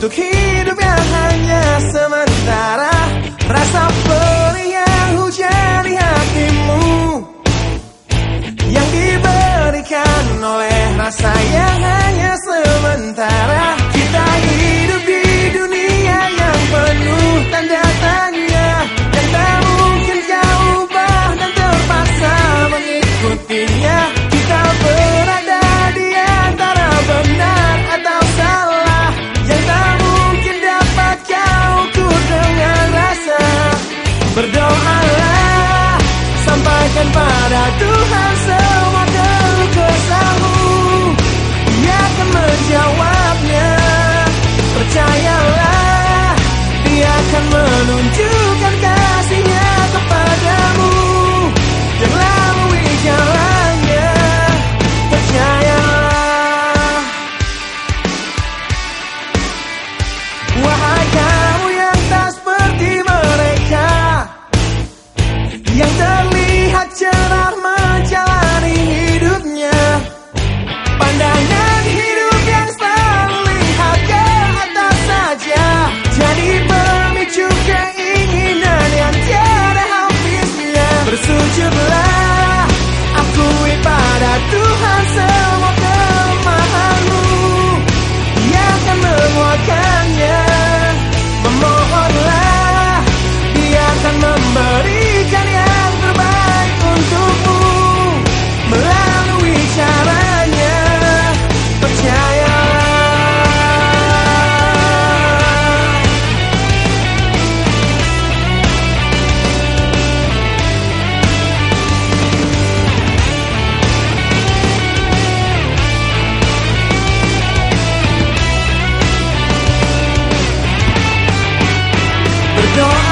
Untuk hidup yang hanya sementara Rasa perih yang hujan di hatimu Yang diberikan oleh rasa yang hanya sementara sampaikan pada Tuhan semua keluh kesahmu Ia akan menjawab. no.